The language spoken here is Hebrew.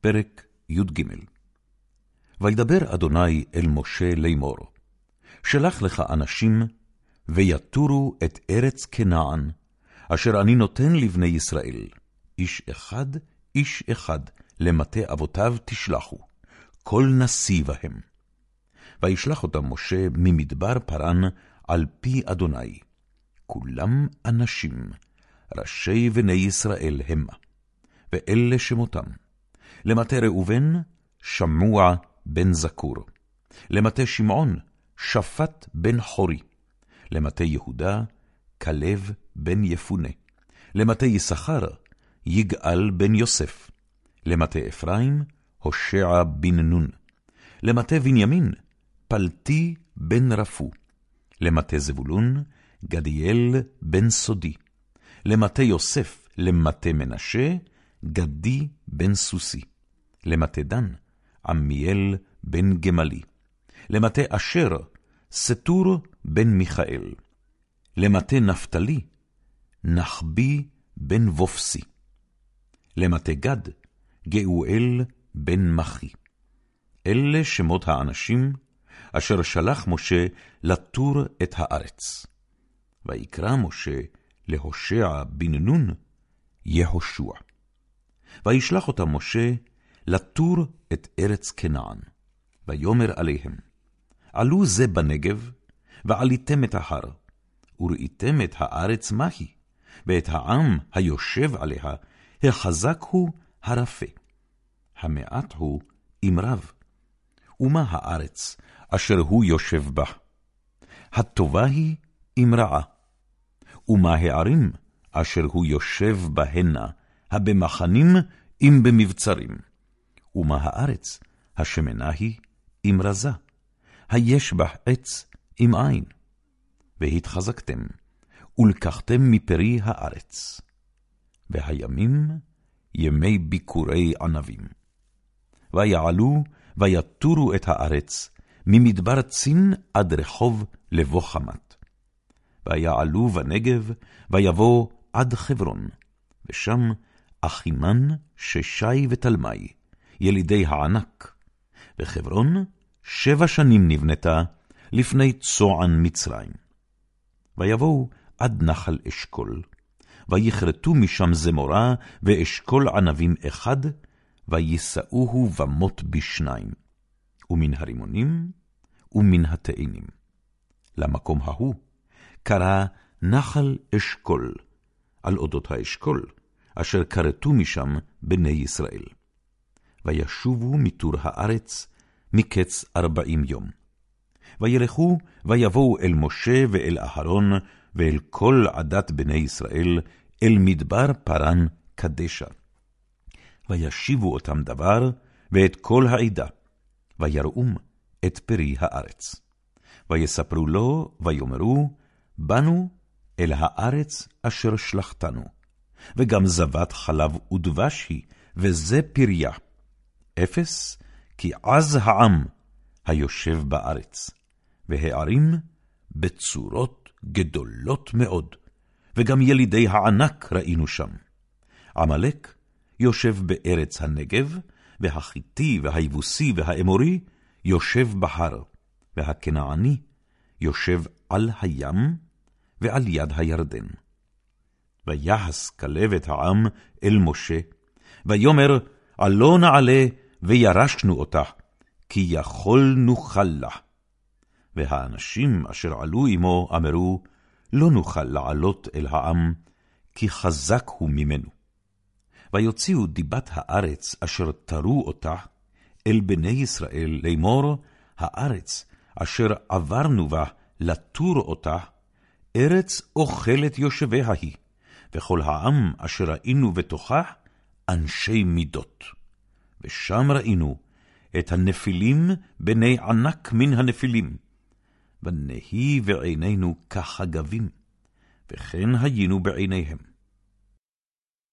פרק י"ג וידבר אדוני אל משה לאמור, שלח לך אנשים, ויתורו את ארץ כנען, אשר אני נותן לבני ישראל, איש אחד, איש אחד, למטה אבותיו תשלחו, כל נשיא בהם. וישלח אותם משה ממדבר פרן על פי אדוני. כולם אנשים, ראשי בני ישראל המה. ואלה שמותם. למטה ראובן, שמוע בן זקור. למטה שמעון, שפט בן חורי. למטה יהודה, כלב בן יפונה. למטה יששכר, יגאל בן יוסף. למטה אפרים, הושע בן נון. למטה בנימין, פלטי בן רפו. למטה זבולון, גדיאל בן סודי. למטה יוסף, למטה מנשה, גדי בן סוסי. למטה דן, עמיאל בן גמלי. למטה אשר, סטור בן מיכאל. למטה נפתלי, נחבי בן וופסי. למטה גד, גאואל בן מחי. אלה שמות האנשים אשר שלח משה לתור את הארץ. ויקרא משה להושע בן נון, יהושע. וישלח אותם משה לתור את ארץ כנען, ויאמר עליהם, עלו זה בנגב, ועליתם את ההר, וראיתם את הארץ מהי, ואת העם היושב עליה, החזק הוא הרפה, המעט הוא רב. ומה הארץ אשר הוא יושב בה? הטובה היא עם רעה. ומה הערים אשר הוא יושב בהנה, הבמחנים אם במבצרים. ומה הארץ, השמנה היא אם רזה, היש בה עץ אם אין. והתחזקתם, ולקחתם מפרי הארץ. והימים ימי ביקורי ענבים. ויעלו ויתורו את הארץ, ממדבר צין עד רחוב לבוא חמת. ויעלו בנגב, ויבוא עד חברון, ושם אחימן, ששי ותלמי, ילידי הענק. וחברון שבע שנים נבנתה לפני צוען מצרים. ויבואו עד נחל אשכול, ויכרתו משם זמורה ואשכול ענבים אחד, ויישאוהו במות בשניים, ומן הרימונים ומן התאנים. למקום ההוא קרא נחל אשכול, על אודות האשכול, אשר כרתו משם בני ישראל. וישובו מתור הארץ מקץ ארבעים יום. וילכו ויבואו אל משה ואל אהרון ואל כל עדת בני ישראל, אל מדבר פרן קדשה. וישיבו אותם דבר, ואת כל העדה, ויראום את פרי הארץ. ויספרו לו, ויאמרו, באנו אל הארץ אשר שלחתנו. וגם זבת חלב ודבש היא, וזה פריה. אפס, כי עז העם היושב בארץ, והערים בצורות גדולות מאוד, וגם ילידי הענק ראינו שם. עמלק יושב בארץ הנגב, והחיתי והיבוסי והאמורי יושב בהר, והכנעני יושב על הים ועל יד הירדן. ויחס כלב את העם אל משה, ויאמר, עלו נעלה וירשנו אותה, כי יכול נוכל לה. והאנשים אשר עלו עמו אמרו, לא נוכל לעלות אל העם, כי חזק הוא ממנו. ויוציאו דיבת הארץ אשר תרו אותה אל בני ישראל לאמור, הארץ אשר עברנו בה לתור אותה, ארץ אוכלת יושביה היא, וכל העם אשר ראינו בתוכה, אנשי מידות. ושם ראינו את הנפילים בני ענק מן הנפילים, ונהי בעינינו כחגבים, וכן היינו בעיניהם.